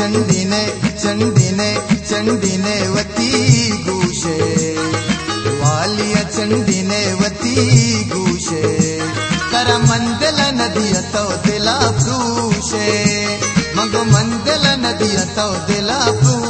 ಚಂದಿನೆ ಚಂದಿನೆ ಚಂದಿನೆ ವತಿ ಗೂಷೆ ವಾಲಿಯ ಚಂದಿನೆ ವತಿ ಗೂಷೆ ಕರಮಂದಲ ನದಿಯ ತೌದೆಲ ಪೂಷೆ ಮಗು ಮಂದಲ ನದಿಯ ತೌದೆಲ ಪೂ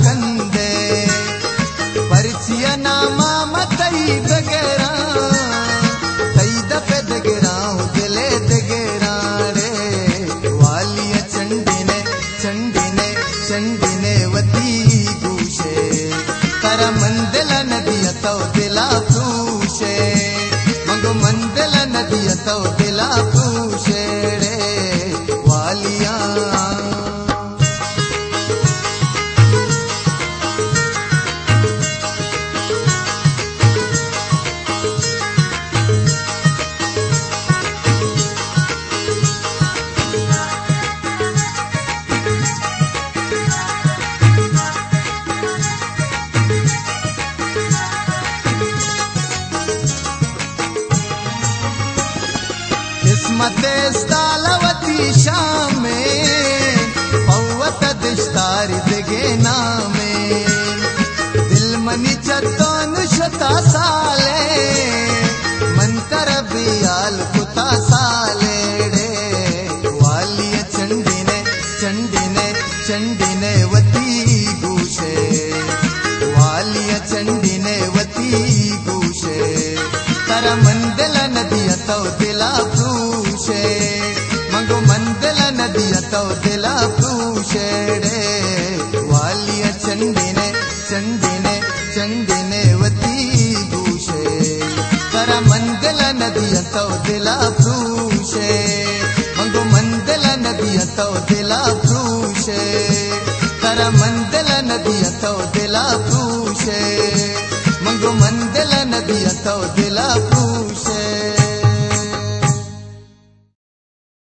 कंदे परिचय नामा मतई बगेरा तई दफे दगेरा उजले दगेरा रे। वालिय चंडिने चंडिने चंडिने वती गुशे कर मंदल नदी तो दिला पूशे मगो मंदल नदी तो मतेस्तालवती शामे पौवत दिश्तारी दिगे नामे। दिल मनी चतोन अनुशता साले, मन कर बियाल कुता साले डे वालिय चंडीने चंडीने चंडीने वती गुशे। वालिय चंडीने वती गुशे करमन मगोमंदल न त दिला पूशेड़े वाल चंडि चंडी चंडी दूषे कर मंदल नदीअ दिलूशे मग मंदल नदी अथव दिला पूषे कर मंदल नदी अथव दिला पूषे मग मंदल नदीअ त दिल